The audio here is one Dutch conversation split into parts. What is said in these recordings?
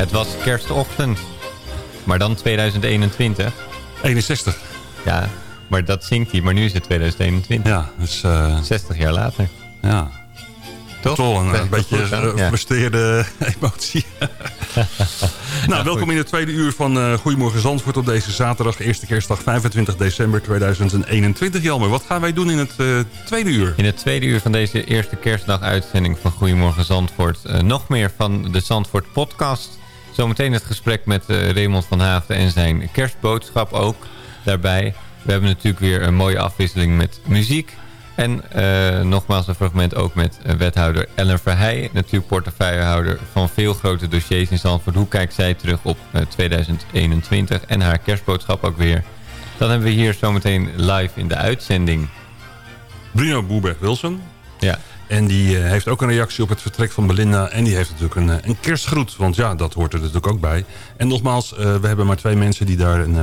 Het was kerstochtend. Maar dan 2021. 61. Ja, maar dat zingt hij. Maar nu is het 2021. Ja, dus... Uh... 60 jaar later. Ja. Toch? Toch een, een beetje gefrustreerde emotie. nou, welkom in het tweede uur van uh, Goedemorgen Zandvoort op deze zaterdag, eerste kerstdag 25 december 2021. Jelmer, wat gaan wij doen in het uh, tweede uur? In het tweede uur van deze eerste kerstdag uitzending van Goedemorgen Zandvoort uh, nog meer van de Zandvoort podcast. Zometeen het gesprek met Raymond van Haafden en zijn kerstboodschap ook daarbij. We hebben natuurlijk weer een mooie afwisseling met muziek. En uh, nogmaals een fragment ook met uh, wethouder Ellen Verheij, natuurlijk portefeuillehouder van veel grote dossiers in Zandvoort. Hoe kijkt zij terug op uh, 2021 en haar kerstboodschap ook weer. Dan hebben we hier zometeen live in de uitzending. Bruno Boerberg-Wilson. Ja. En die heeft ook een reactie op het vertrek van Belinda. En die heeft natuurlijk een, een kerstgroet. Want ja, dat hoort er natuurlijk ook bij. En nogmaals, we hebben maar twee mensen die daar een,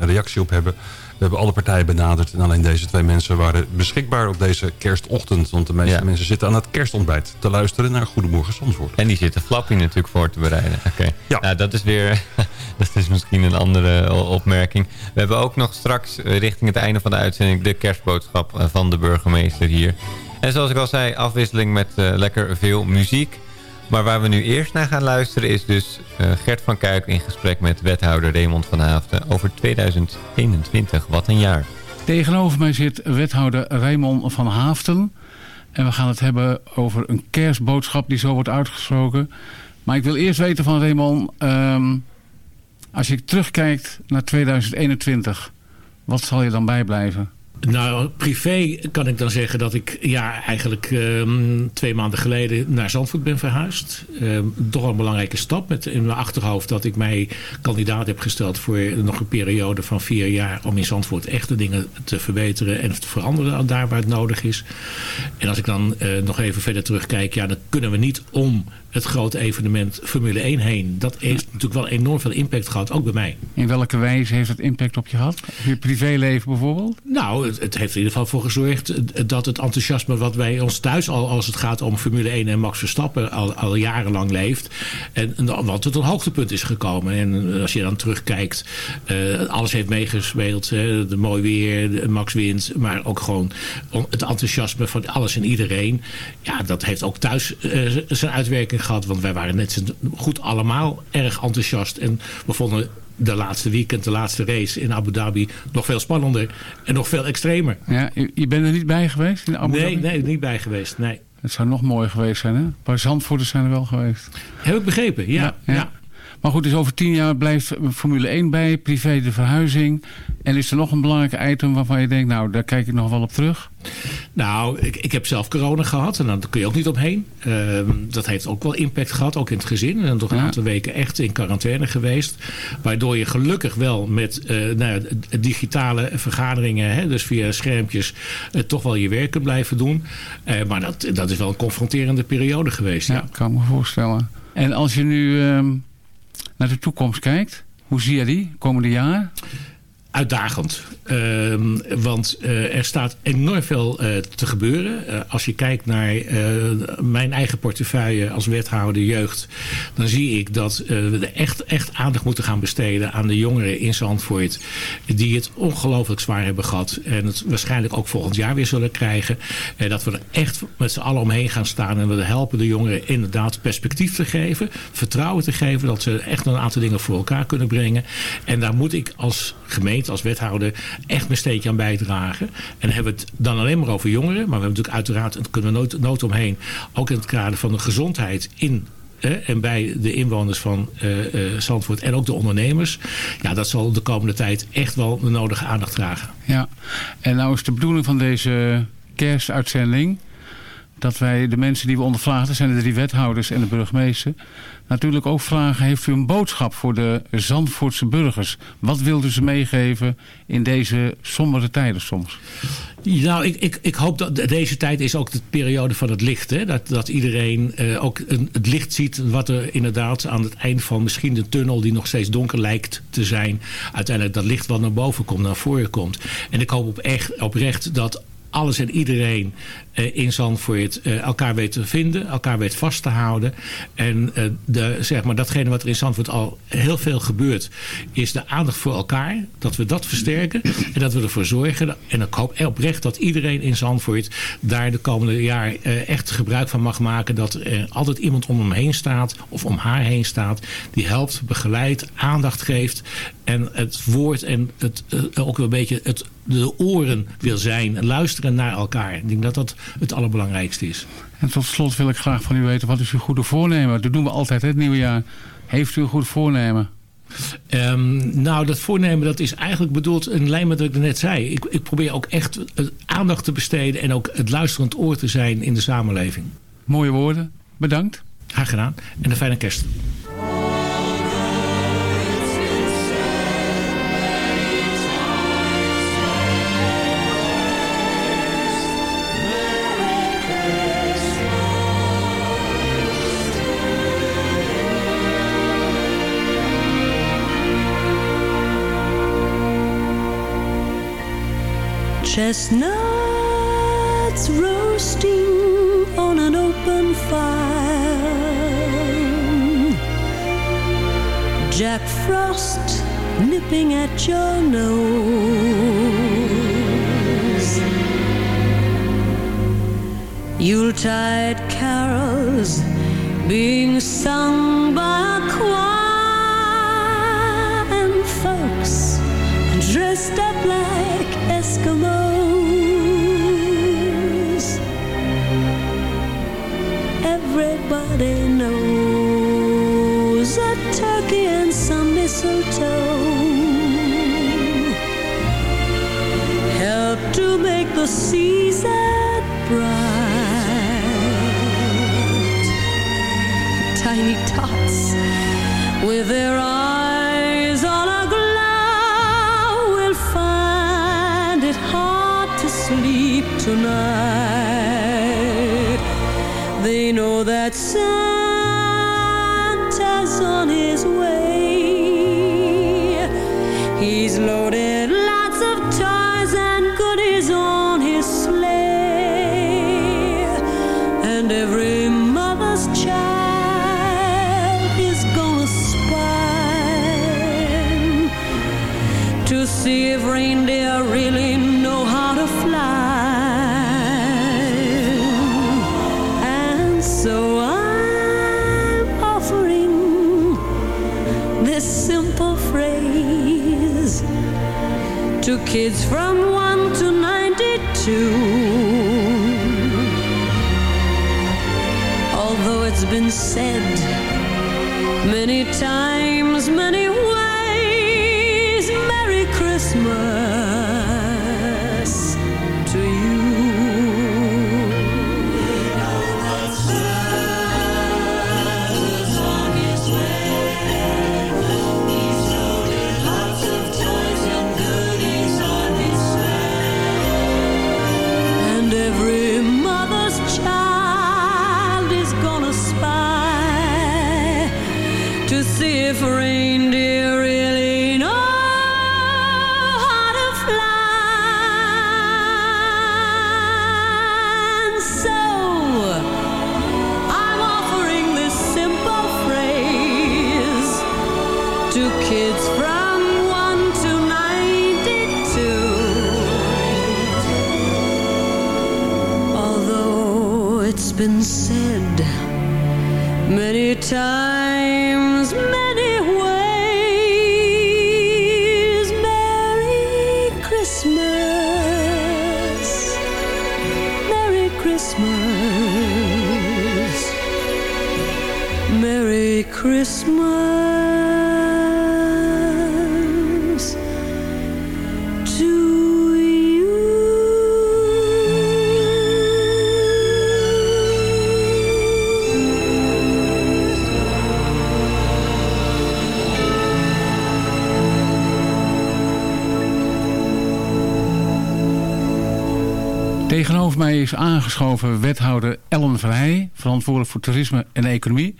reactie op hebben. We hebben alle partijen benaderd. En alleen deze twee mensen waren beschikbaar op deze kerstochtend. Want de meeste mensen zitten aan het kerstontbijt te luisteren naar Goedemorgen Zandvoort. En die zitten Flappy natuurlijk voor te bereiden. Oké. Ja. Nou, dat is weer... dat is misschien een andere opmerking. We hebben ook nog straks eh, richting het einde van de uitzending... de kerstboodschap eh, van de burgemeester hier. En zoals ik al zei, afwisseling met uh, lekker veel muziek. Maar waar we nu eerst naar gaan luisteren is dus uh, Gert van Kuik in gesprek met wethouder Raymond van Haafden over 2021. Wat een jaar. Tegenover mij zit wethouder Raymond van Haafden. En we gaan het hebben over een kerstboodschap die zo wordt uitgesproken. Maar ik wil eerst weten van Raymond, um, als je terugkijkt naar 2021, wat zal je dan bijblijven? Nou, privé kan ik dan zeggen dat ik ja, eigenlijk um, twee maanden geleden naar Zandvoort ben verhuisd. Um, toch een belangrijke stap met in mijn achterhoofd dat ik mij kandidaat heb gesteld voor nog een periode van vier jaar om in Zandvoort echte dingen te verbeteren en te veranderen daar waar het nodig is. En als ik dan uh, nog even verder terugkijk, ja, dan kunnen we niet om het grote evenement Formule 1 heen. Dat heeft natuurlijk wel enorm veel impact gehad, ook bij mij. In welke wijze heeft het impact op je gehad? Je privéleven bijvoorbeeld? Nou, het, het heeft er in ieder geval voor gezorgd dat het enthousiasme wat bij ons thuis al als het gaat om Formule 1 en Max Verstappen al, al jarenlang leeft. En, want het een hoogtepunt is gekomen. En als je dan terugkijkt, uh, alles heeft meegespeeld. Hè, de mooi weer, de Max wint, maar ook gewoon het enthousiasme van alles en iedereen. Ja, dat heeft ook thuis uh, zijn uitwerking gehad. Want wij waren net goed allemaal erg enthousiast. En we vonden de laatste weekend, de laatste race in Abu Dhabi nog veel spannender en nog veel extremer. Ja, je bent er niet bij geweest in Abu nee, Dhabi? Nee, niet bij geweest, nee. Het zou nog mooi geweest zijn, hè? Een paar Zandvoorters zijn er wel geweest. Heb ik begrepen, ja. ja, ja. Maar goed, dus over tien jaar blijft Formule 1 bij, privé de verhuizing. En is er nog een belangrijk item waarvan je denkt, nou, daar kijk ik nog wel op terug? Nou, ik, ik heb zelf corona gehad en daar kun je ook niet omheen. Uh, dat heeft ook wel impact gehad, ook in het gezin. En toch een aantal weken echt in quarantaine geweest. Waardoor je gelukkig wel met uh, nou ja, digitale vergaderingen, hè, dus via schermpjes, uh, toch wel je werk kunt blijven doen. Eh, maar dat, dat is wel een confronterende periode geweest. Ja, ja. kan me voorstellen. En als je nu ehm, naar de toekomst kijkt, hoe zie je die komende jaar? Uitdagend. Uh, want uh, er staat enorm veel uh, te gebeuren. Uh, als je kijkt naar mijn eigen portefeuille als wethouder jeugd... dan zie ik dat we echt, echt aandacht moeten gaan besteden aan de jongeren in Zandvoort... die het ongelooflijk zwaar hebben gehad. En het waarschijnlijk ook volgend jaar weer zullen krijgen. dat we er echt met z'n allen omheen gaan staan... en we helpen de jongeren inderdaad perspectief te geven. Vertrouwen te geven dat ze echt een aantal dingen voor elkaar kunnen brengen. En daar moet ik als gemeente als wethouder echt mijn steekje aan bijdragen. En hebben we het dan alleen maar over jongeren. Maar we hebben natuurlijk uiteraard, en kunnen we nooit omheen... ook in het kader van de gezondheid in en bij de inwoners van uh, Zandvoort en ook de ondernemers. Ja, dat zal de komende tijd echt wel de nodige aandacht dragen. Ja, en nou is de bedoeling van deze kerstuitzending... dat wij de mensen die we ondervragen, zijn de drie wethouders en de burgemeester natuurlijk ook vragen... heeft u een boodschap voor de Zandvoortse burgers? Wat wilt u ze meegeven in deze sombere tijden soms? Nou, ik, ik, ik hoop dat deze tijd is ook de periode van het licht. Hè? Dat, dat iedereen uh, ook een, het licht ziet wat er inderdaad aan het eind van misschien de tunnel... die nog steeds donker lijkt te zijn... uiteindelijk dat licht wat naar boven komt, naar voren komt. En ik hoop op echt, oprecht dat alles en iedereen in Zandvoort uh, elkaar weet te vinden, elkaar weet vast te houden. En uh, de, zeg maar, datgene wat er in Zandvoort al heel veel gebeurt, is de aandacht voor elkaar. Dat we dat versterken en dat we ervoor zorgen. En ik hoop oprecht dat iedereen in Zandvoort daar de komende jaar echt gebruik van mag maken. Dat er altijd iemand om hem heen staat of om haar heen staat. Die helpt, begeleidt, aandacht geeft. En het woord en het, ook een beetje het, de oren wil zijn. En luisteren naar elkaar. Ik denk dat dat het allerbelangrijkste is. En tot slot wil ik graag van u weten, wat is uw goede voornemen? Dat doen we altijd het nieuwe jaar. Heeft u een goed voornemen? Um, nou, dat voornemen dat is eigenlijk bedoeld in lijn met wat ik net zei. Ik, ik probeer ook echt aandacht te besteden en ook het luisterend oor te zijn in de samenleving. Mooie woorden. Bedankt. Graag gedaan. En een fijne kerst. Chestnuts roasting on an open fire. Jack Frost nipping at your nose. Yuletide carols being sung by a choir dressed up like Eskimos. Everybody knows a turkey and some mistletoe help to make the season bright. Tiny tots with their tonight. They know that Santa's on his way. He's loaded lots of toys and goodies on his sleigh. And every mother's child is gonna spy to see if reindeer really to kids from 1 to 92. Although it's been said many times, times, many ways, Merry Christmas, Merry Christmas, Merry Christmas is aangeschoven wethouder Ellen Verheij, verantwoordelijk voor toerisme en economie.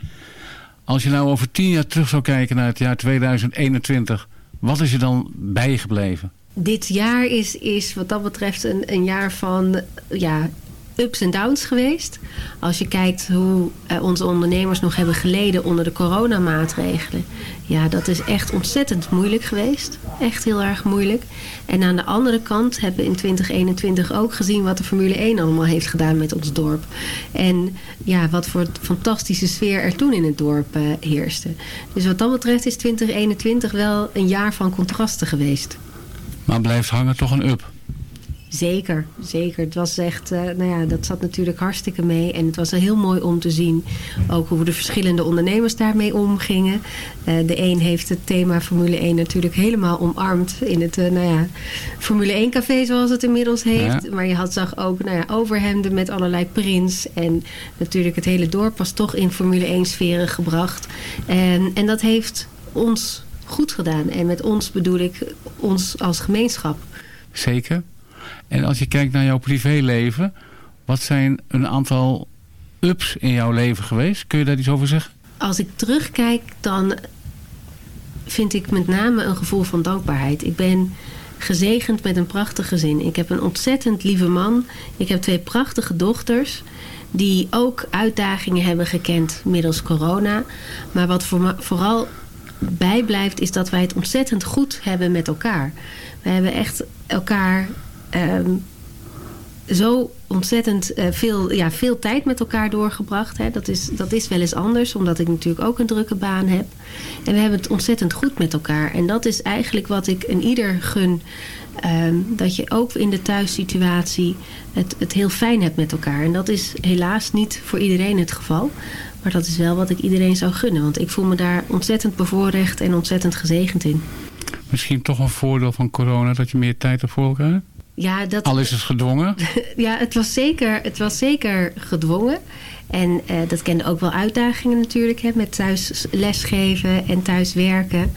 Als je nou over tien jaar terug zou kijken naar het jaar 2021, wat is je dan bijgebleven? Dit jaar is, is wat dat betreft een, een jaar van ja, ups en downs geweest. Als je kijkt hoe eh, onze ondernemers nog hebben geleden onder de coronamaatregelen. Ja, dat is echt ontzettend moeilijk geweest. Echt heel erg moeilijk. En aan de andere kant hebben we in 2021 ook gezien wat de Formule 1 allemaal heeft gedaan met ons dorp. En ja, wat voor fantastische sfeer er toen in het dorp eh, heerste. Dus wat dat betreft is 2021 wel een jaar van contrasten geweest. Maar blijft hangen toch een up. Zeker, zeker. Het was echt, eh, nou ja, dat zat natuurlijk hartstikke mee. En het was heel mooi om te zien ook hoe de verschillende ondernemers daarmee omgingen. Eh, de een heeft het thema Formule 1 natuurlijk helemaal omarmd in het, eh, nou ja, Formule 1 café zoals het inmiddels heeft. Ja. Maar je had, zag ook, nou ja, overhemden met allerlei prints. En natuurlijk het hele dorp was toch in Formule 1 sferen gebracht. En, en dat heeft ons goed gedaan. En met ons bedoel ik ons als gemeenschap. Zeker. En als je kijkt naar jouw privéleven, wat zijn een aantal ups in jouw leven geweest? Kun je daar iets over zeggen? Als ik terugkijk, dan vind ik met name een gevoel van dankbaarheid. Ik ben gezegend met een prachtig gezin. Ik heb een ontzettend lieve man. Ik heb twee prachtige dochters. Die ook uitdagingen hebben gekend middels corona. Maar wat voor vooral bijblijft is dat wij het ontzettend goed hebben met elkaar. We hebben echt elkaar ehm, zo ontzettend eh, veel, ja, veel tijd met elkaar doorgebracht. Hè. Dat, is, dat is wel eens anders, omdat ik natuurlijk ook een drukke baan heb. En we hebben het ontzettend goed met elkaar. En dat is eigenlijk wat ik een ieder gun. ehm, dat je ook in de thuissituatie het, het heel fijn hebt met elkaar. En dat is helaas niet voor iedereen het geval. Maar dat is wel wat ik iedereen zou gunnen. Want ik voel me daar ontzettend bevoorrecht en ontzettend gezegend in. Misschien toch een voordeel van corona dat je meer tijd hebt voor elkaar? Ja, dat, Al is het gedwongen. ja het, was zeker, het was zeker gedwongen. En eh, dat kende ook wel uitdagingen natuurlijk, hè, met thuis lesgeven en thuis werken.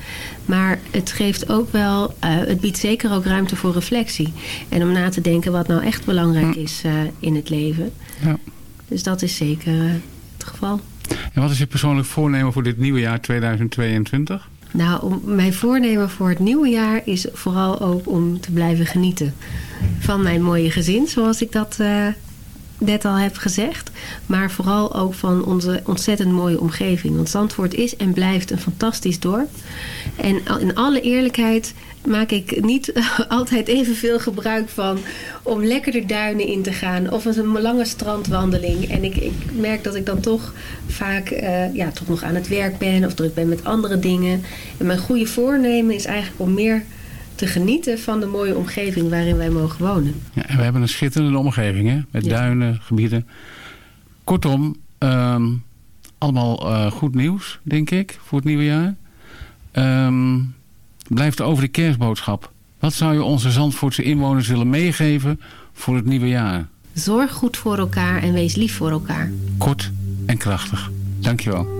Maar het geeft ook wel, eh, het biedt zeker ook ruimte voor reflectie. En om na te denken wat nou echt belangrijk is eh, in het leven. Ja. Dus dat is zeker het geval. En wat is je persoonlijk voornemen voor dit nieuwe jaar 2022? Nou, mijn voornemen voor het nieuwe jaar is vooral ook om te blijven genieten van mijn mooie gezin, zoals ik dat eh, net al heb gezegd. Maar vooral ook van onze ontzettend mooie omgeving. Want Zandvoort is en blijft een fantastisch dorp. En in alle eerlijkheid maak ik niet altijd evenveel gebruik van om lekker de duinen in te gaan. Of een lange strandwandeling. En ik, ik merk dat ik dan toch vaak eh, ja, toch nog aan het werk ben of druk ben met andere dingen. En mijn goede voornemen is eigenlijk om meer te genieten van de mooie omgeving waarin wij mogen wonen. Ja, en we hebben een schitterende omgeving, hè? Met Ja. duinen, gebieden. Kortom, ehm, allemaal eh, goed nieuws, denk ik, voor het nieuwe jaar. Ehm blijft over de kerstboodschap. Wat zou je onze Zandvoortse inwoners willen meegeven voor het nieuwe jaar? Zorg goed voor elkaar en wees lief voor elkaar. Kort en krachtig. Dankjewel.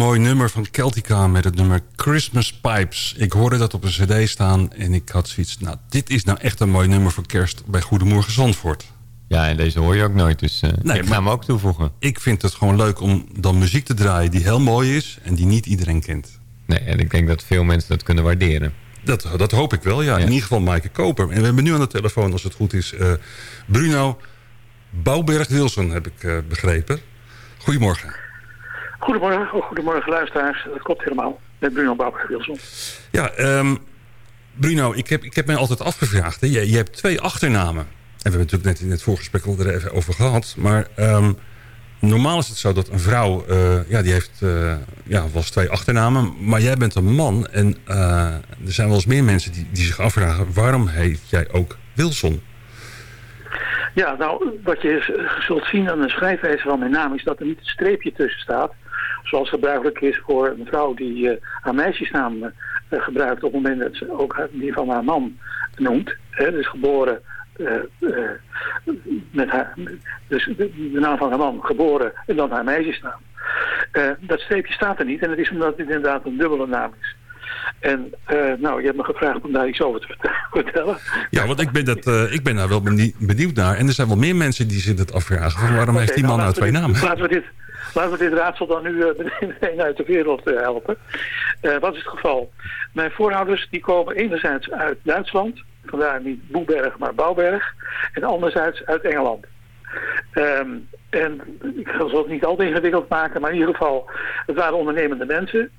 Mooi nummer van Celtica met het nummer Christmas Pipes. Ik hoorde dat op een cd staan en ik had zoiets... nou, dit is nou echt een mooi nummer voor kerst bij Goedemorgen Zandvoort. Ja, en deze hoor je ook nooit, dus uh, Nee, ik ga hem ook toevoegen. Ik vind het gewoon leuk om dan muziek te draaien die heel mooi is... en die niet iedereen kent. Nee, en ik denk dat veel mensen dat kunnen waarderen. Dat, dat hoop ik wel, ja. Ja. In ieder geval Maaike Koper. En we hebben nu aan de telefoon, als het goed is... eh, Bruno Bouwberg-Wilson, heb ik eh, begrepen. Goedemorgen. Goedemorgen, oh, goedemorgen luisteraars. Dat klopt helemaal. Met Bruno Bouwberg-Wilson. Ja, ehm, Bruno, ik heb, ik heb mij altijd afgevraagd. Hè. Je, je hebt twee achternamen. En we hebben het natuurlijk net in het voorgesprek al er even over gehad. Maar ehm, normaal is het zo dat een vrouw... eh, ja, die heeft eh, ja, wel eens twee achternamen. Maar jij bent een man. En eh, er zijn wel eens meer mensen die, die zich afvragen... waarom heet jij ook Wilson? Ja, nou, wat je zult zien aan de schrijfwijze van mijn naam is dat er niet een streepje tussen staat. Zoals gebruikelijk is voor een vrouw die eh, haar meisjesnaam eh, gebruikt op het moment dat ze ook die van haar man noemt. Hè, dus geboren eh, met haar, dus de, naam van haar man geboren en dan haar meisjesnaam. Dat streepje staat er niet en het is omdat het inderdaad een dubbele naam is. En nou, je hebt me gevraagd om daar iets over te verte- vertellen. Ja, want ik ben, dat, ik ben daar wel benie- benieuwd naar. En er zijn wel meer mensen die zich dat afvragen. Van waarom heeft die man nou laten twee namen? Laten we dit, laten we dit raadsel dan nu eh, meteen uit de wereld eh, helpen. Eh, wat is het geval? Mijn voorouders die komen enerzijds uit Duitsland. Vandaar niet Boeberg, maar Bouwberg. En anderzijds uit Engeland. Ehm, en ik zal het niet al te ingewikkeld maken, maar in ieder geval, het waren ondernemende mensen.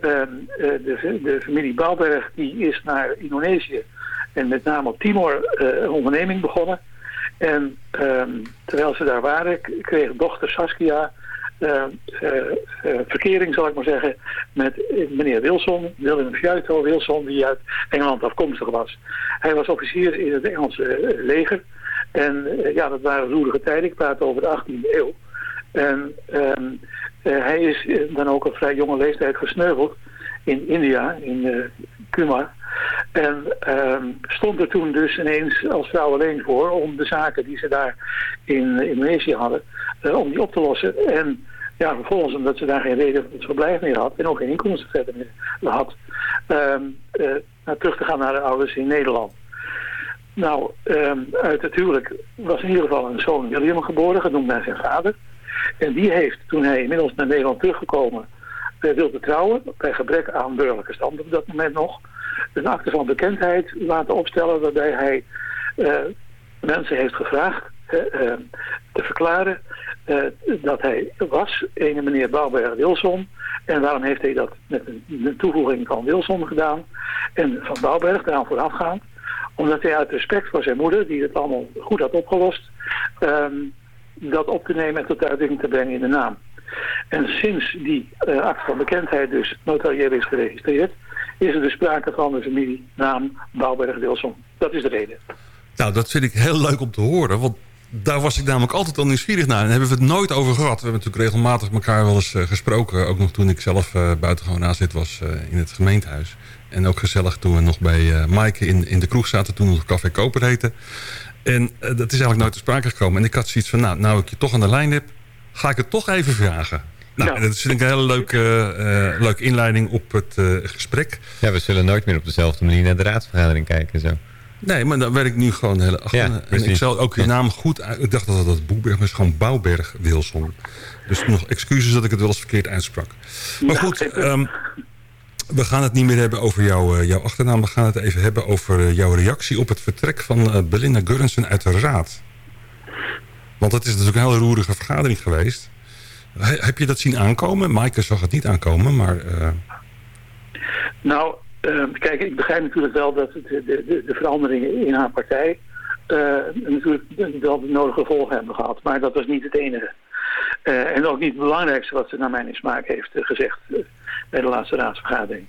Ehm, eh, de, de familie Bouwberg die is naar Indonesië en met name op Timor een onderneming begonnen. En ehm, terwijl ze daar waren, kreeg dochter Saskia verkering, zal ik maar zeggen, met eh, meneer Wilson, Willem Fjuito Wilson, die uit Engeland afkomstig was. Hij was officier in het Engelse eh, leger. En eh, ja, dat waren roerige tijden. Ik praat over de 18e eeuw. En ehm, eh, hij is eh, dan ook op vrij jonge leeftijd gesneuveld in India, in eh Kumar. En ehm, stond er toen dus ineens als vrouw alleen voor om de zaken die ze daar in Indonesië hadden, eh, om die op te lossen. En ja, vervolgens omdat ze daar geen reden voor het verblijf meer had en ook geen inkomsten meer had, ehm, eh, naar terug te gaan naar de ouders in Nederland. Nou, ehm, uit het was in ieder geval een zoon William geboren, genoemd naar zijn vader. En die heeft, toen hij inmiddels naar Nederland teruggekomen wilde trouwen, bij gebrek aan burgerlijke stand op dat moment nog, een akte van bekendheid laten opstellen waarbij hij eh, mensen heeft gevraagd eh, te verklaren eh, dat hij was, ene meneer Bouwberg Wilson. En waarom heeft hij dat met een, een toevoeging van Wilson gedaan en van Bouwberg daaraan voorafgaand? Omdat hij uit respect voor zijn moeder, die het allemaal goed had opgelost, ehm, dat op te nemen en tot uitdrukking te brengen in de naam. En sinds die uh, acte van bekendheid dus notarieel is geregistreerd, is er dus sprake van de familienaam Bouwberg-Wilson. Dat is de reden. Nou, dat vind ik heel leuk om te horen. Want daar was ik namelijk altijd al nieuwsgierig naar. En hebben we het nooit over gehad. We hebben natuurlijk regelmatig elkaar wel eens uh, gesproken. Ook nog toen ik zelf uh, buitengewoon nazit was in het gemeentehuis. En ook gezellig toen we nog bij uh, Maaike in, in de kroeg zaten. Toen nog Café Koper heette. En dat is eigenlijk nooit te sprake gekomen. En ik had zoiets van, nou, nou ik je toch aan de lijn heb... ga ik het toch even vragen. Nou, ja. dat vind ik een hele leuke, uh, leuke inleiding op het uh, gesprek. Ja, we zullen nooit meer op dezelfde manier naar de raadsvergadering kijken. Zo. Nee, maar dan werd ik nu gewoon heel achter. Ja, en ik zal ook je naam goed uit. Ik dacht dat dat Boeberg was, gewoon Bouwberg Wilson. Dus nog excuses dat ik het wel eens verkeerd uitssprak. Maar ja, goed, um, we gaan het niet meer hebben over jou, uh, jouw achternaam. We gaan het even hebben over uh, jouw reactie op het vertrek van uh, Belinda Gurrensen uit de raad. Want dat is natuurlijk een hele roerige vergadering geweest. He, heb je dat zien aankomen? Maaike zag het niet aankomen, maar... Nou, uh, kijk, ik begrijp natuurlijk wel dat de, de, de veranderingen in haar partij uh, natuurlijk wel de nodige gevolgen hebben gehad. Maar dat was niet het enige. Uh, en ook niet het belangrijkste wat ze naar mijn smaak heeft gezegd bij de laatste raadsvergadering.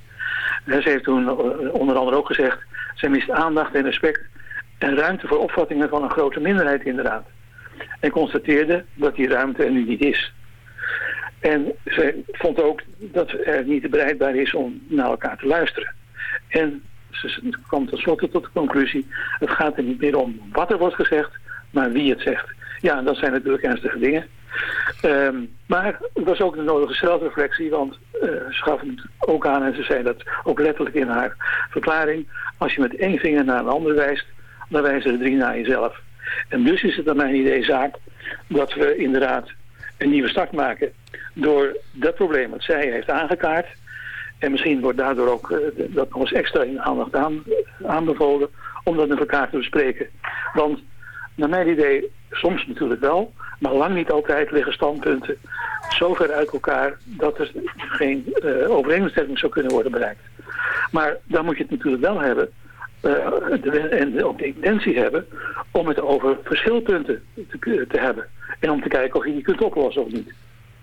ze heeft toen onder andere ook gezegd, ze mist aandacht en respect en ruimte voor opvattingen van een grote minderheid in de raad. En constateerde dat die ruimte er nu niet is. En ze vond ook dat er niet bereidbaar is om naar elkaar te luisteren. En ze kwam tenslotte tot de conclusie... het gaat er niet meer om wat er wordt gezegd, maar wie het zegt. Ja, dat zijn natuurlijk ernstige dingen. Ehm, maar het was ook een nodige zelfreflectie, want uh, ze gaf het ook aan en ze zei dat ook letterlijk in haar verklaring. Als je met één vinger naar een ander wijst, dan wijzen er drie naar jezelf. En dus is het naar mijn idee zaak dat we inderdaad een nieuwe start maken door dat probleem dat zij heeft aangekaart. En misschien wordt daardoor ook uh, dat nog eens extra in aandacht aan, aanbevolen om dat met elkaar te bespreken. Want naar mijn idee, soms natuurlijk wel, maar lang niet altijd liggen standpunten zo ver uit elkaar dat er geen uh, overeenstemming zou kunnen worden bereikt. Maar dan moet je het natuurlijk wel hebben en ook de intentie hebben om het over verschilpunten te, te, hebben. En om te kijken of je die kunt oplossen of niet.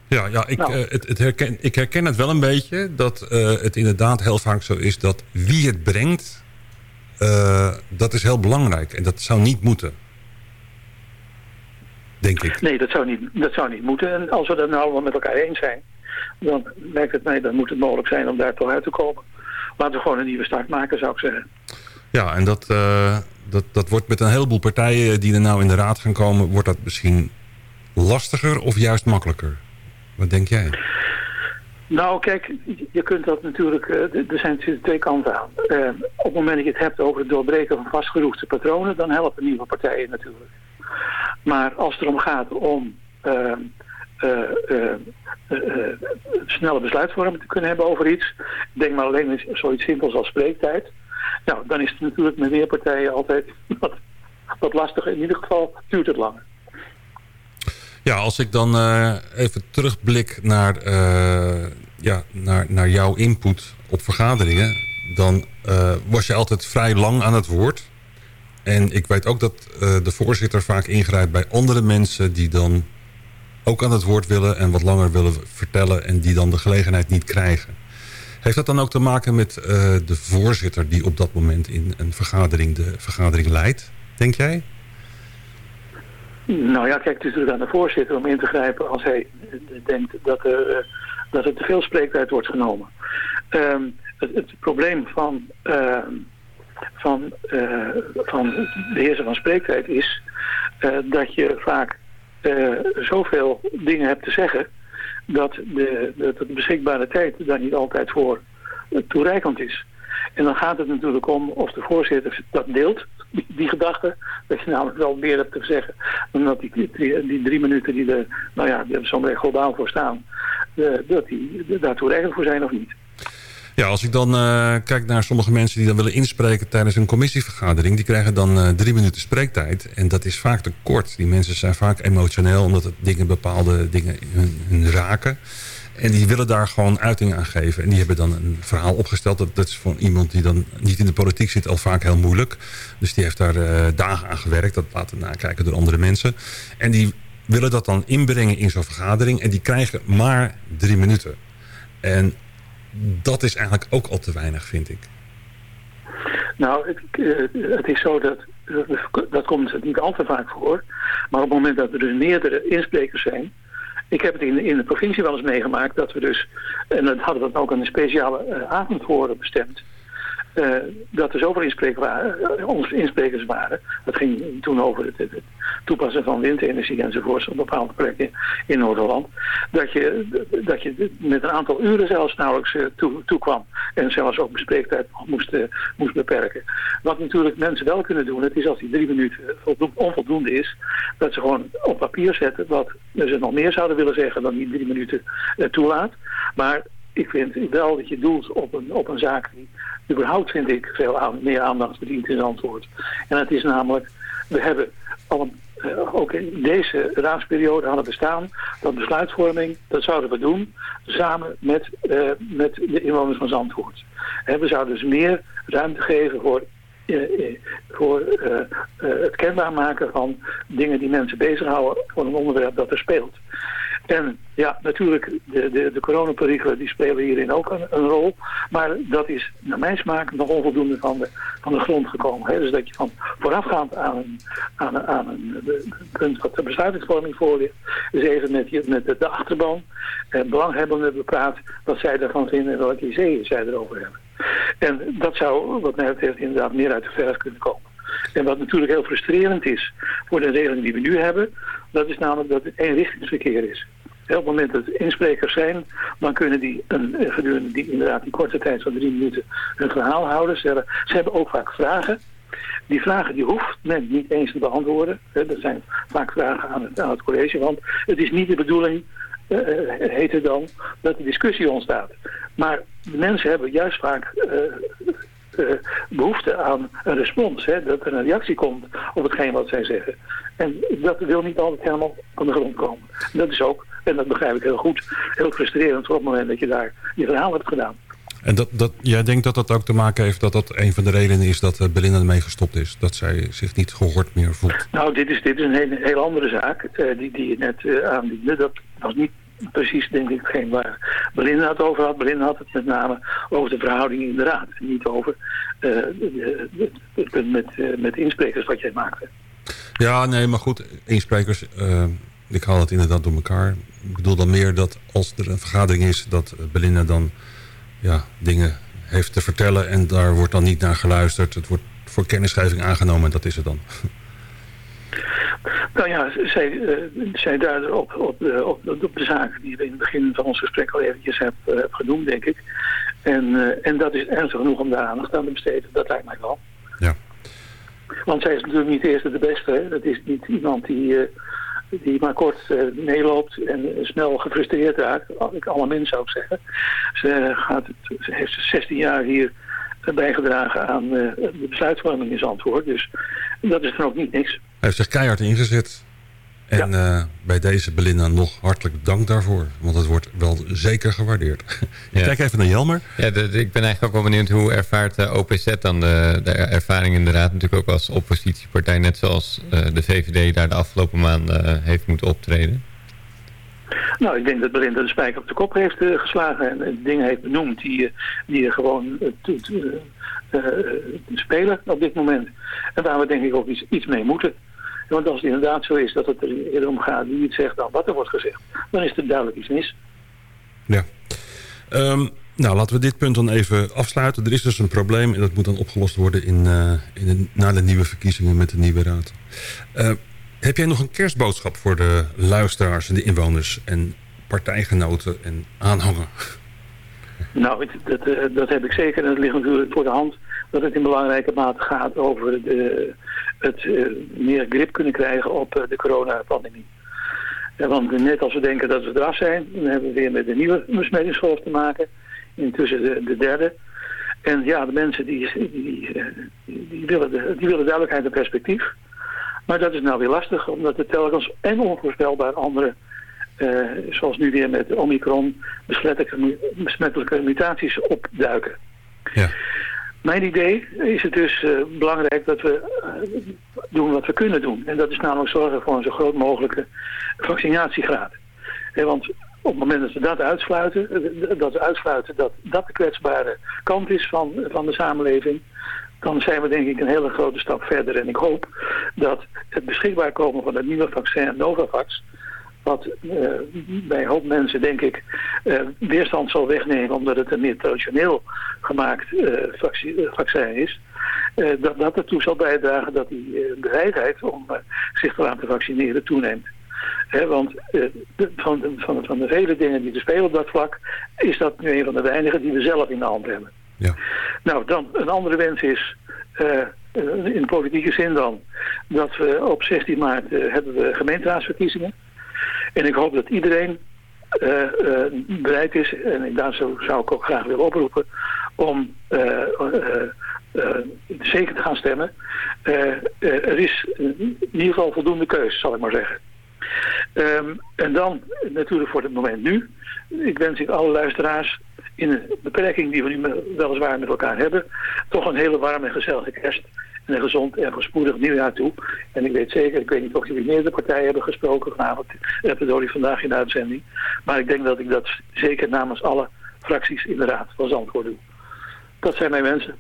Ja, ja ik, nou. uh, het, het herken, ik herken het wel een beetje dat uh, het inderdaad heel vaak zo is dat wie het brengt, dat is heel belangrijk. En dat zou niet moeten. Denk ik. Nee, dat zou niet, dat zou niet moeten. En als we dat nou wel met elkaar eens zijn, dan lijkt het mij, dan moet het mogelijk zijn om daar toch uit te komen. Laten we gewoon een nieuwe start maken, zou ik zeggen. Ja, en dat, uh, dat, dat wordt met een heleboel partijen die er nou in de raad gaan komen... wordt dat misschien lastiger of juist makkelijker? Wat denk jij? Nou, kijk, je kunt dat natuurlijk... Uh, er zijn twee kanten aan. Uh, op het moment dat je het hebt over het doorbreken van vastgeroeste patronen... dan helpen nieuwe partijen natuurlijk. Maar als het erom gaat om... snelle besluitvorming te kunnen hebben over iets... denk maar alleen zoiets simpels als spreektijd... Nou, dan is het natuurlijk met meer partijen altijd wat, wat lastiger. In ieder geval duurt het langer. Ja, als ik dan uh, even terugblik naar, uh, ja, naar, naar jouw input op vergaderingen... dan uh, was je altijd vrij lang aan het woord. En ik weet ook dat de voorzitter vaak ingrijpt bij andere mensen... die dan ook aan het woord willen en wat langer willen vertellen... en die dan de gelegenheid niet krijgen. Heeft dat dan ook te maken met uh, de voorzitter die op dat moment in een vergadering de vergadering leidt, denk jij? Nou ja, kijk, het is natuurlijk aan de voorzitter om in te grijpen als hij denkt dat er, uh, dat er te veel spreektijd wordt genomen. Um, het, het, probleem van, uh, van, van de van spreektijd is dat je vaak zoveel dingen hebt te zeggen dat de, de, de beschikbare tijd daar niet altijd voor toereikend is. En dan gaat het natuurlijk om of de voorzitter dat deelt, die, gedachte. Dat je namelijk wel meer hebt te zeggen dan dat die, die, drie minuten die er, nou ja, die hebben zo'n globaal voor staan, uh, dat die daartoe eigenlijk voor zijn of niet. Ja, als ik dan uh, kijk naar sommige mensen die dan willen inspreken tijdens een commissievergadering, die krijgen dan uh, drie minuten spreektijd. En dat is vaak te kort. Die mensen zijn vaak emotioneel omdat het dingen, bepaalde dingen hun, hun raken. En die willen daar gewoon uiting aan geven. En die hebben dan een verhaal opgesteld. Dat, dat is voor iemand die dan niet in de politiek zit al vaak heel moeilijk. Dus die heeft daar uh, dagen aan gewerkt. Dat laten nakijken door andere mensen. En die willen dat dan inbrengen in zo'n vergadering. En die krijgen maar drie minuten. En dat is eigenlijk ook al te weinig, vind ik. Nou, het, het is zo dat, dat komt niet al te vaak voor. Maar op het moment dat er dus meerdere insprekers zijn... Ik heb het in, in de provincie wel eens meegemaakt dat we dus... en dat hadden we ook een speciale uh, avond voor bestemd... Uh, dat er zoveel insprekers waren, onze insprekers waren. Dat ging toen over het, toepassen van windenergie enzovoorts op bepaalde plekken in Noord-Holland. Dat je, dat je met een aantal uren zelfs nauwelijks uh, toe, toekwam. En zelfs ook bespreektijd moest, moest beperken. Wat natuurlijk mensen wel kunnen doen, het is als die drie minuten onvoldoende is, dat ze gewoon op papier zetten wat ze nog meer zouden willen zeggen dan die drie minuten toelaat. Maar ik vind wel dat je doelt op een, op een zaak die überhaupt vind ik veel aan, meer aandacht verdient in antwoord. En het is namelijk, we hebben al uh, ook in deze raadsperiode hadden bestaan dat besluitvorming, dat zouden we doen samen met, uh, met de inwoners van Zandvoort. En we zouden dus meer ruimte geven voor uh, voor het kenbaar maken van dingen die mensen bezighouden voor een onderwerp dat er speelt. En ja, natuurlijk, de, de, de coronaperikelen die spelen hierin ook een, een, rol. Maar dat is naar mijn smaak nog onvoldoende van de, van de grond gekomen. Hè? Dus dat je van voorafgaand aan een, aan aan een punt wat de besluitingsvorming voor ligt... dus even met, met de, achterban en belanghebbenden bepraat wat zij ervan vinden en welke ideeën zij erover hebben. En dat zou wat mij betreft inderdaad meer uit de verf kunnen komen. En wat natuurlijk heel frustrerend is voor de regeling die we nu hebben. Dat is namelijk dat het eenrichtingsverkeer is. Op het moment dat er insprekers zijn, dan kunnen die een, gedurende die, inderdaad die korte tijd van drie minuten hun verhaal houden. Ze hebben, ook vaak vragen. Die vragen die hoeft men niet eens te beantwoorden. Dat zijn vaak vragen aan het, college, want het is niet de bedoeling uh, heet het dan, dat de discussie ontstaat. Maar de mensen hebben juist vaak behoefte aan een respons. Hè, dat er een reactie komt op hetgeen wat zij zeggen. En dat wil niet altijd helemaal van de grond komen. Dat is ook, en dat begrijp ik heel goed, heel frustrerend op het moment dat je daar je verhaal hebt gedaan. En dat, dat, jij denkt dat dat ook te maken heeft dat dat een van de redenen is dat Belinda ermee gestopt is? Dat zij zich niet gehoord meer voelt? Nou, dit is, dit is een hele, heel andere zaak uh, die, die je net uh, aandiende. Dat was niet precies, denk ik, hetgeen waar Belinda het over had. Belinda had het met name over de verhouding in de raad. En niet over het punt met, met insprekers wat jij maakte. Ja, nee, maar goed, insprekers... ik haal het inderdaad door elkaar. Ik bedoel dan meer dat als er een vergadering is... dat Belinda dan ja, dingen heeft te vertellen en daar wordt dan niet naar geluisterd. Het wordt voor kennisgeving aangenomen en dat is het dan. Nou ja, zij, uh, zij duiden op, op, de, op, op de zaak die we in het begin van ons gesprek al eventjes heb, uh, heb genoemd, denk ik. En, uh, en dat is ernstig genoeg om daar aandacht aan te besteden. Dat lijkt mij wel. Ja. Want zij is natuurlijk niet de eerste de beste. Hè? Dat is niet iemand die die maar kort meeloopt en snel gefrustreerd raakt. Ik allermin zou ik zeggen. Ze, gaat, ze heeft 16 jaar hier bijgedragen aan de besluitvorming in Zandvoort. Dus dat is dan ook niet niks. Hij heeft zich keihard ingezet. En ja. uh, bij deze Belinda nog hartelijk dank daarvoor. Want het wordt wel zeker gewaardeerd. Ja. Kijk even naar Jelmer. Ja, de, de, ik ben eigenlijk ook wel benieuwd hoe ervaart de OPZ dan de, de ervaring in de Raad. Natuurlijk ook als oppositiepartij. Net zoals uh, de VVD daar de afgelopen maanden uh, heeft moeten optreden. Nou, ik denk dat Belinda de spijker op de kop heeft geslagen. En dingen heeft benoemd die, die er gewoon spelen op dit moment. En waar we denk ik ook iets, iets mee moeten. Want als het inderdaad zo is dat het er eerder om gaat wie het zegt dan wat er wordt gezegd, dan is er duidelijk iets mis. Ja. Um, nou, laten we dit punt dan even afsluiten. Er is dus een probleem en dat moet dan opgelost worden in, uh, in na de nieuwe verkiezingen met de nieuwe raad. Uh, heb jij nog een kerstboodschap voor de luisteraars en de inwoners en partijgenoten en aanhangers? Nou, dat, dat, dat heb ik zeker. En dat ligt natuurlijk voor de hand dat het in belangrijke mate gaat over de, het uh, meer grip kunnen krijgen op uh, de coronapandemie. Want net als we denken dat we eraf zijn, dan hebben we weer met een nieuwe besmettingsgolf te maken. Intussen de, de derde. En ja, de mensen die, die, willen de, die willen duidelijkheid en perspectief. Maar dat is nou weer lastig, omdat er telkens en onvoorspelbaar andere, uh, zoals nu weer met Omicron, besmettelijke, mutaties opduiken. Ja. Mijn idee is het dus uh, belangrijk dat we uh, doen wat we kunnen doen. En dat is namelijk zorgen voor een zo groot mogelijke vaccinatiegraad. He, want op het moment dat we dat uitsluiten, dat we uitsluiten dat dat de kwetsbare kant is van, van de samenleving, dan zijn we denk ik een hele grote stap verder. En ik hoop dat het beschikbaar komen van het nieuwe vaccin Novavax wat uh, bij een hoop mensen, denk ik, uh, weerstand zal wegnemen... omdat het een meer traditioneel gemaakt uh, vaccin is... dat dat ertoe zal bijdragen dat die bereidheid om zich te laten vaccineren toeneemt. He, want de, van, de, van, van, de vele dingen die er spelen op dat vlak... is dat nu een van de weinigen die we zelf in de hand hebben. Ja. Nou, dan een andere wens is... in politieke zin dan... dat we op 16 maart hebben we gemeenteraadsverkiezingen... En ik hoop dat iedereen uh, uh, bereid is, en daar zou, ik ook graag willen oproepen, om uh, zeker te gaan stemmen. er is in ieder geval voldoende keus, zal ik maar zeggen. Um, en dan natuurlijk voor het moment nu. Ik wens ik alle luisteraars in de beperking die we nu weliswaar met elkaar hebben... toch een hele warme en gezellige kerst en een gezond en voorspoedig nieuwjaar toe. En ik weet zeker, ik weet niet of jullie meerdere partijen hebben gesproken vanavond, Repedori vandaag in de uitzending. Maar ik denk dat ik dat zeker namens alle fracties in de Raad van Zandvoort doe. Dat zijn mijn wensen.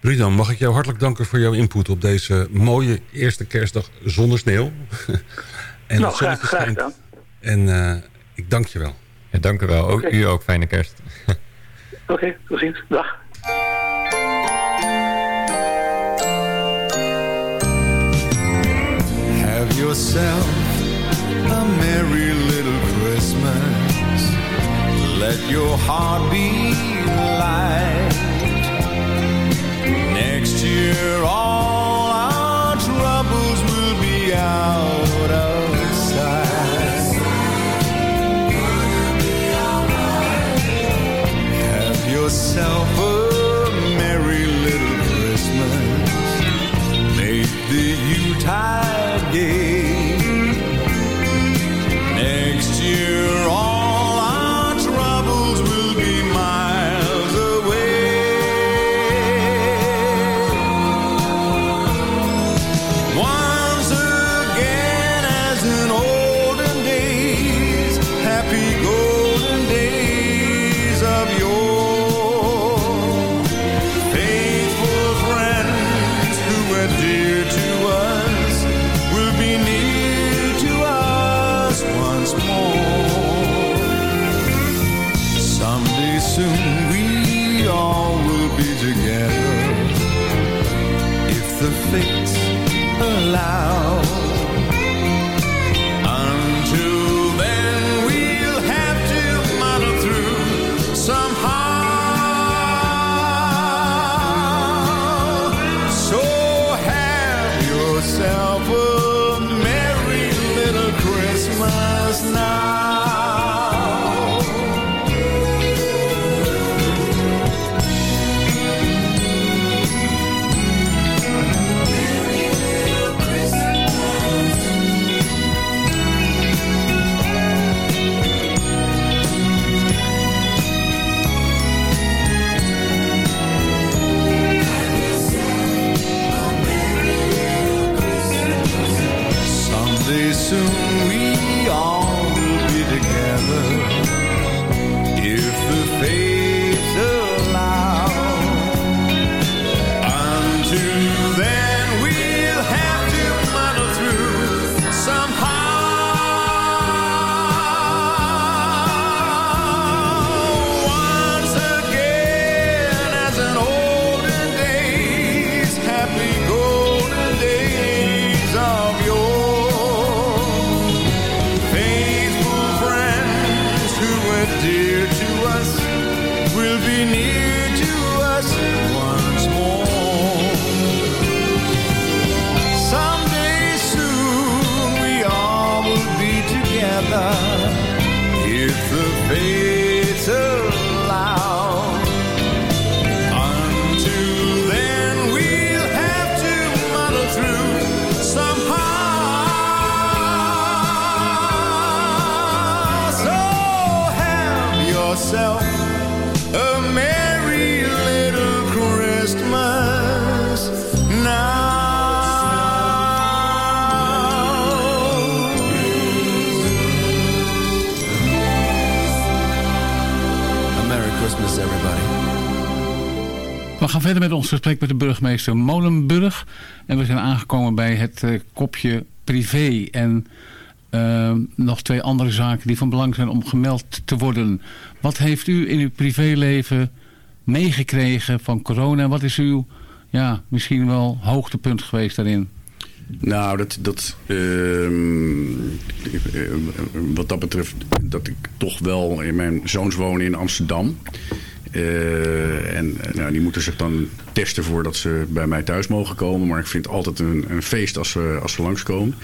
Bridan, mag ik jou hartelijk danken voor jouw input op deze mooie eerste kerstdag zonder sneeuw. en nou, graag, graag gedaan. En uh, ik dank je wel. Ja, dank u wel. Ook, okay. U ook fijne kerst. Oké, okay, tot ziens. Dag. Yourself a merry little Christmas. Let your heart be light. Next year, We gaan verder met ons gesprek met de burgemeester Molenburg. En we zijn aangekomen bij het eh, kopje privé. En eh, nog twee andere zaken die van belang zijn om gemeld te worden. Wat heeft u in uw privéleven meegekregen van corona? En wat is uw ja, misschien wel hoogtepunt geweest daarin? Nou, dat, dat, ehm, eh, wat dat betreft, dat ik toch wel in mijn zoons wonen in Amsterdam. Eh, en nou, die moeten zich dan testen voordat ze bij mij thuis mogen komen. Maar ik vind het altijd een, een feest als ze, als ze langskomen.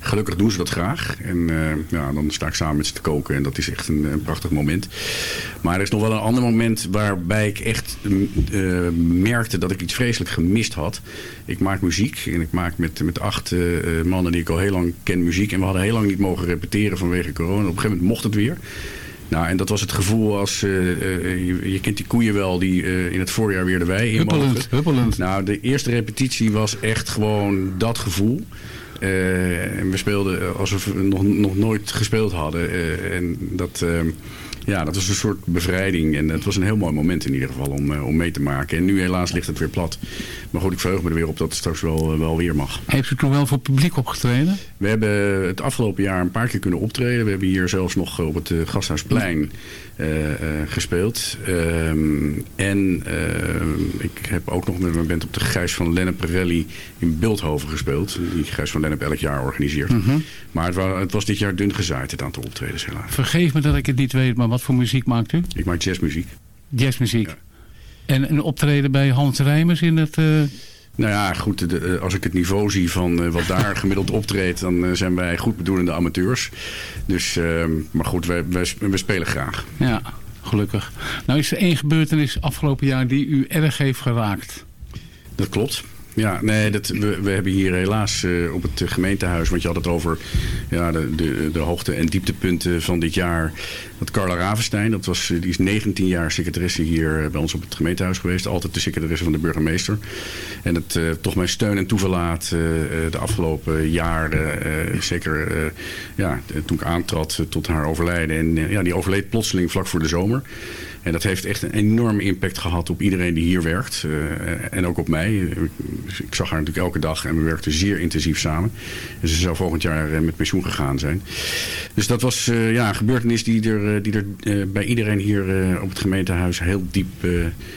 Gelukkig doen ze dat graag. En eh, dan sta ik samen met ze te koken. En dat is echt een, prachtig moment. Maar er is nog wel een ander moment waarbij ik echt eh, merkte dat ik iets vreselijk gemist had. Ik maak muziek en ik maak met, met acht mannen die ik al heel lang ken muziek. En we hadden heel lang niet mogen repeteren vanwege corona. Op een gegeven moment mocht het weer. Nou, en dat was het gevoel als... eh, eh, je, je kent die koeien wel die eh, in het voorjaar weer de wei in Huppelend, mogen. huppelend. Nou, de eerste repetitie was echt gewoon dat gevoel. En we speelden alsof we nog, nog nooit gespeeld hadden. En dat... eh, ja, dat was een soort bevrijding. En het was een heel mooi moment in ieder geval om, eh, om mee te maken. En nu helaas ligt het weer plat. Maar goed, ik verheug me er weer op dat het straks wel, eh, wel weer mag. Heeft u toen wel voor publiek opgetreden? We hebben het afgelopen jaar een paar keer kunnen optreden. We hebben hier zelfs nog op het eh, Gasthuisplein eh, eh, gespeeld. Ehm, en eh, ik heb ook nog met mijn band op de Gijs van Lennep Rally in Beeldhoven gespeeld. Die Gijs van Lennep elk jaar organiseert. Mhm. Maar het, wa- het was dit jaar dun gezaaid, het aantal optredens helaas. Vergeef me dat ik het niet weet, maar wat voor muziek maakt u? Ik maak jazzmuziek. Jazzmuziek. En een optreden bij Hans Rijmers in het... eh, Nou ja, goed, de- de- als ik het niveau zie van eh, wat daar gemiddeld optreedt... dan eh, zijn wij goed bedoelende amateurs. Dus, ehm, maar goed, wij, wij, we spelen graag. Ja, gelukkig. Nou is er één gebeurtenis afgelopen jaar die u erg heeft geraakt. Dat klopt. Ja, nee, dat, we, we hebben hier helaas eh, op het gemeentehuis, want je had het over ja, de, de, de hoogte- en dieptepunten van dit jaar. Dat Carla Ravenstein, dat was, eh, die is 19 jaar secretaresse hier eh, bij ons op het gemeentehuis geweest. Altijd de secretaresse van de burgemeester. En eh, toch mijn steun en toeverlaat eh, de afgelopen jaren. zeker ja, toen ik aantrad tot haar overlijden. En ja, die overleed plotseling vlak voor de zomer. En dat heeft echt een enorme impact gehad op iedereen die hier werkt. eh, en ook op mij. Ik, ik zag haar natuurlijk elke dag en we werkten zeer intensief samen. En ze zou volgend jaar eh, met pensioen gegaan zijn. Dus dat was eh, ja, een gebeurtenis die er, eh, die er eh, bij iedereen hier eh, op het gemeentehuis heel diep, eh,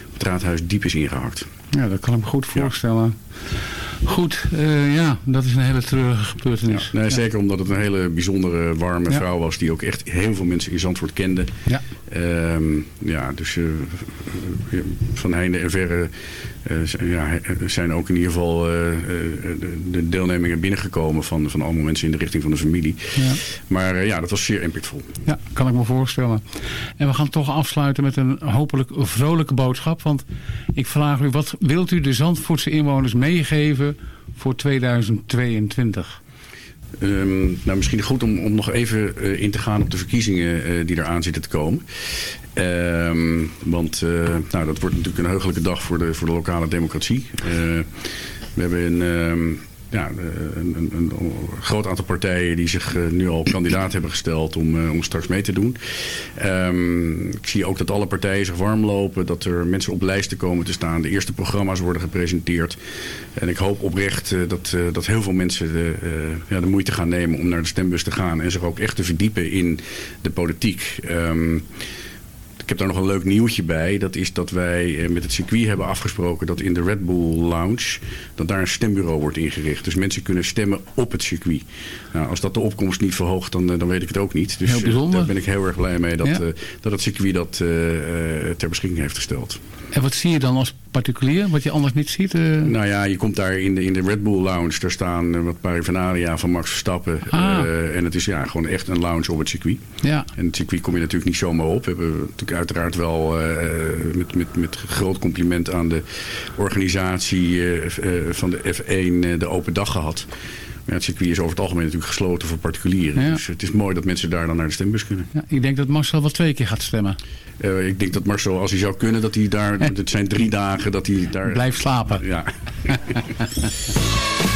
op het raadhuis diep is ingehakt. Ja, dat kan ik me goed voorstellen. Goed, eh, ja, dat is een hele treurige gebeurtenis. Nee, Zeker omdat het een hele bijzondere, warme vrouw was... die ook echt heel veel mensen in Zandvoort kende. Ja. Ehm, ja, dus eh, van heinde en verre ja, eh, zijn ook in ieder geval eh, eh, de, de deelnemingen binnengekomen... Van, van allemaal mensen in de richting van de familie. Ja. Maar ja, dat was zeer impactvol. Ja, kan ik me voorstellen. En we gaan toch afsluiten met een hopelijk vrolijke boodschap. Want ik vraag u, wat wilt u de Zandvoortse inwoners meegeven voor 2022? Ehm, nou, misschien goed om, om nog even eh, in te gaan op de verkiezingen eh, die eraan zitten te komen. Ehm, want eh, nou, dat wordt natuurlijk een heugelijke dag voor de, voor de lokale democratie. We hebben een, ehm, ja, eh, een, groot aantal partijen die zich eh, nu al kandidaat hebben gesteld om, eh, om straks mee te doen. Ehm, ik zie ook dat alle partijen zich warm lopen, dat er mensen op lijsten komen te staan. De eerste programma's worden gepresenteerd. En ik hoop oprecht dat, dat heel veel mensen de, ja, de moeite gaan nemen om naar de stembus te gaan en zich ook echt te verdiepen in de politiek. Ehm, ik heb daar nog een leuk nieuwtje bij. Dat is dat wij eh, met het circuit hebben afgesproken dat in de Red Bull Lounge... dat daar een stembureau wordt ingericht. Dus mensen kunnen stemmen op het circuit. Nou, als dat de opkomst niet verhoogt, dan, eh, dan weet ik het ook niet. Dus Heel eh, bijzonder. daar ben ik heel erg blij mee dat, Ja. dat het circuit dat eh, ter beschikking heeft gesteld. En wat zie je dan als particulier, wat je anders niet ziet? Nou ja, je komt daar in de, in de Red Bull Lounge. Daar staan wat paraphernalia van Max Verstappen. Ah. En het is ja, gewoon echt een lounge op het circuit. ja, En het circuit kom je natuurlijk niet zomaar op. We hebben natuurlijk uiteraard wel eh, met, met, met groot compliment aan de organisatie eh, eh, van de F1 eh, de open dag gehad. Het circuit is over het algemeen natuurlijk gesloten voor particulieren. Ja. Dus het is mooi dat mensen daar dan naar de stembus kunnen. ja, ik denk dat Marcel wel twee keer gaat stemmen. Ik denk dat Marcel, als hij zou kunnen, dat hij daar... Het zijn drie dagen dat hij daar... Blijf slapen. Ja.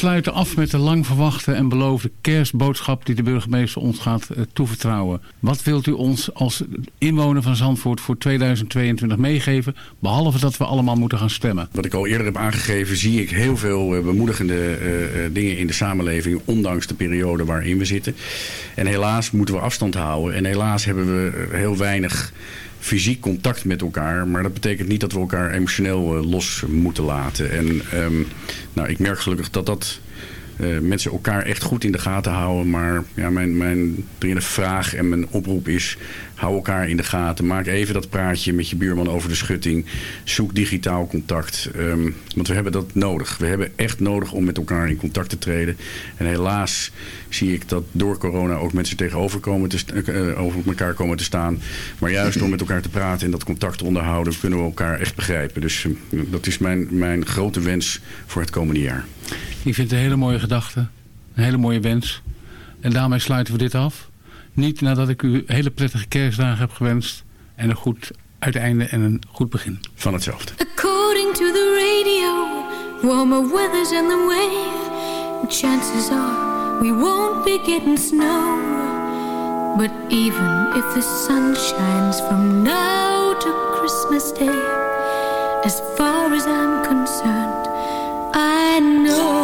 sluiten af met de lang verwachte en beloofde kerstboodschap die de burgemeester ons gaat eh, toevertrouwen. Wat wilt u ons als inwoner van Zandvoort voor 2022 meegeven, behalve dat we allemaal moeten gaan stemmen? Wat ik al eerder heb aangegeven, zie ik heel veel eh, bemoedigende eh, dingen in de samenleving, ondanks de periode waarin we zitten. En helaas moeten we afstand houden. En helaas hebben we heel weinig fysiek contact met elkaar. Maar dat betekent niet dat we elkaar emotioneel eh, los moeten laten. En ehm, nou, ik merk gelukkig dat dat eh, mensen elkaar echt goed in de gaten houden. Maar ja, mijn, mijn vraag en mijn oproep is... hou elkaar in de gaten. Maak even dat praatje met je buurman over de schutting. Zoek digitaal contact. Ehm, want we hebben dat nodig. We hebben echt nodig om met elkaar in contact te treden. En helaas zie ik dat door corona ook mensen tegenover komen te st- eh, over elkaar komen te staan. Maar juist door met elkaar te praten en dat contact te onderhouden... kunnen we elkaar echt begrijpen. Dus eh, dat is mijn, mijn grote wens voor het komende jaar. Ik vind het een hele mooie gedachte. Een hele mooie wens. En daarmee sluiten we dit af. Niet nadat ik u hele prettige kerstdagen heb gewenst. En een goed uiteinde en een goed begin. Van hetzelfde. According to the radio, warmer weather's in the way. Chances are we won't be getting snow. But even if the sun shines from now to Christmas Day, as far as I'm concerned, I know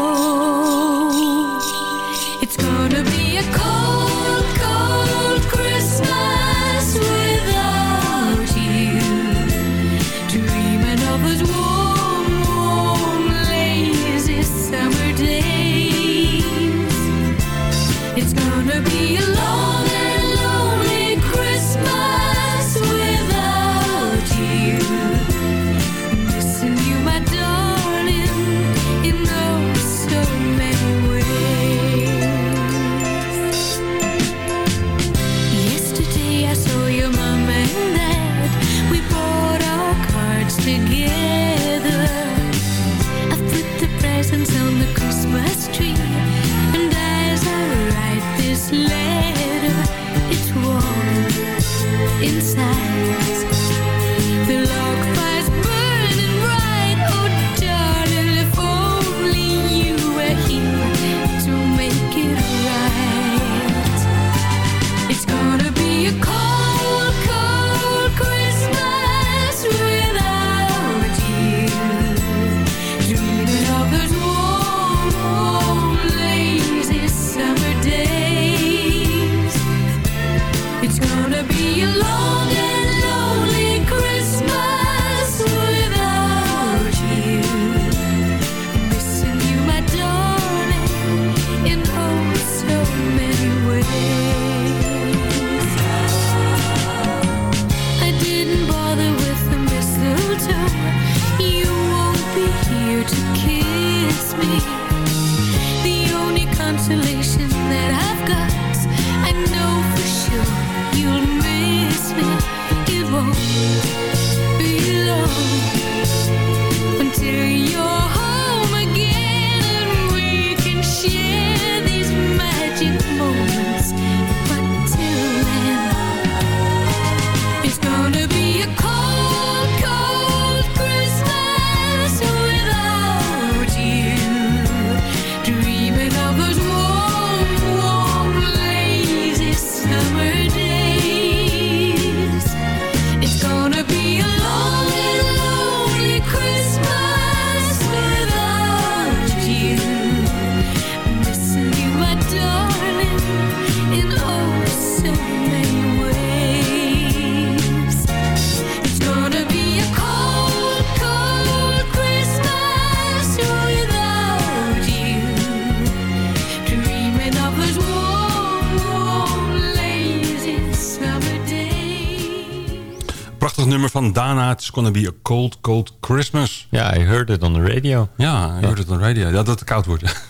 Van Dana. It's gonna be a cold, cold Christmas. Ja, I heard it on the radio. Ja, je hoort het op de radio. Ja, dat het koud wordt.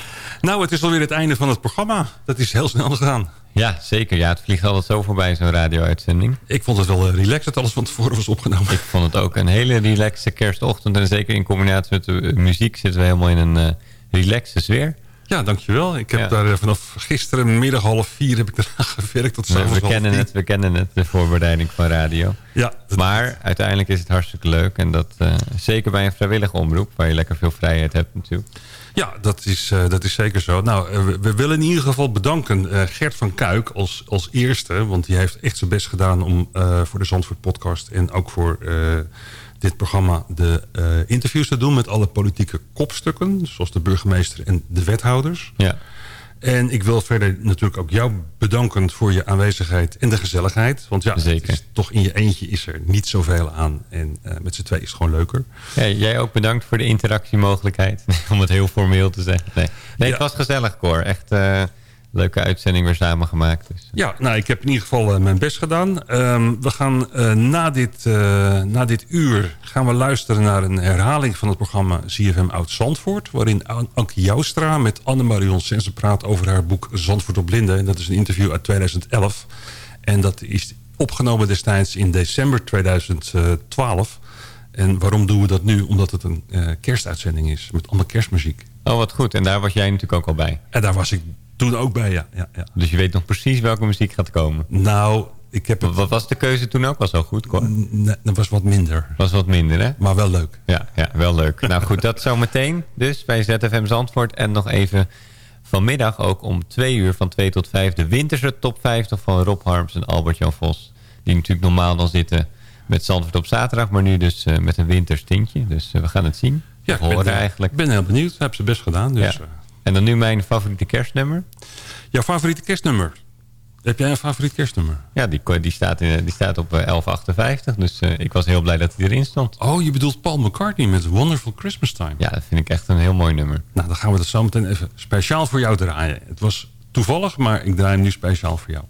nou, het is alweer het einde van het programma. Dat is heel snel gegaan. Ja, zeker. Ja, het vliegt altijd zo voorbij, zo'n radio-uitzending. Ik vond het wel eh, relaxed dat alles van tevoren was opgenomen. Ik vond het ook een hele relaxe kerstochtend. En zeker in combinatie met de muziek zitten we helemaal in een eh relaxe sfeer. Ja, dankjewel. Ik heb Ja. daar eh, vanaf gisteren middag half vier heb ik eraan gewerkt. Tot We, kennen het, we kennen het, de voorbereiding van radio. Ja, Maar uiteindelijk is het hartstikke leuk. En dat eh, zeker bij een vrijwillige omroep, waar je lekker veel vrijheid hebt natuurlijk. Ja, dat is, eh, dat is zeker zo. Nou, we, we willen in ieder geval bedanken Gert van Kuik als, als eerste. Want die heeft echt zijn best gedaan om voor de Zandvoort podcast... en ook voor dit programma de eh, interviews te doen... met alle politieke kopstukken, zoals de burgemeester en de wethouders. Ja. En ik wil verder natuurlijk ook jou bedanken voor je aanwezigheid en de gezelligheid. Want ja, Zeker. is toch in je eentje is er niet zoveel aan. En eh, met z'n twee is het gewoon leuker. Ja, jij ook bedankt voor de interactiemogelijkheid. Om het heel formeel te zeggen. Nee, nee het Ja. was gezellig, Cor. Echt eh, leuke uitzending weer samengemaakt. Dus. Ja, nou, ik heb in ieder geval eh, mijn best gedaan. Ehm, we gaan eh, na, dit, eh, na dit uur gaan we luisteren naar een herhaling van het programma ZFM Oud Zandvoort. Waarin An- Ankie Joustra met Anne-Marion Sensen praat over haar boek Zandvoort op Blinden. En dat is een interview uit 2011. En dat is opgenomen destijds in december 2012. En waarom doen we dat nu? Omdat het een kerstuitzending is met allemaal kerstmuziek. Oh, wat goed. En daar was jij natuurlijk ook al bij. En daar was ik toen ook bij, ja. ja, ja. Dus je weet nog precies welke muziek gaat komen. Nou, ik heb het... Wat was de keuze toen ook al zo goed, Cor? Nee, dat was wat minder. Was wat minder, hè? Maar wel leuk. Ja, ja wel leuk. nou goed, dat zometeen dus bij ZFM Zandvoort. En nog even vanmiddag ook om twee uur van 2 tot 5... de winterse top 50 van Rob Harms en Albert-Jan Vos. Die natuurlijk normaal dan zitten met Zandvoort op zaterdag... maar nu dus eh, met een winterstintje. Dus eh, we gaan het zien. Ja, ik horen eh, eigenlijk. Ik ben heel benieuwd. Heb ze best gedaan. Dus, Ja. Eh, En dan nu mijn favoriete kerstnummer. jouw favoriete kerstnummer? Heb jij een favoriet kerstnummer? Ja, die, die, staat, in, die staat op eh, 1158. Dus eh, ik was heel blij dat hij erin stond. Oh, je bedoelt Paul McCartney met Wonderful Christmas Time. Ja, dat vind ik echt een heel mooi nummer. Nou, dan gaan we dat zo meteen even speciaal voor jou draaien. Het was toevallig, maar ik draai hem nu speciaal voor jou.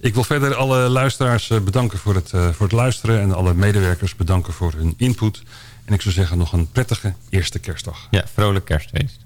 Ik wil verder alle luisteraars eh, bedanken voor het, eh, voor het luisteren... en alle medewerkers bedanken voor hun input. En ik zou zeggen nog een prettige eerste kerstdag. Ja, vrolijk kerstfeest.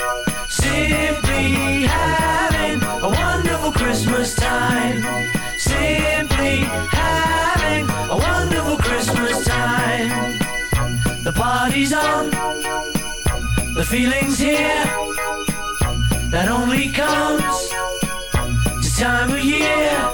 feeling's here. That only comes this time of year.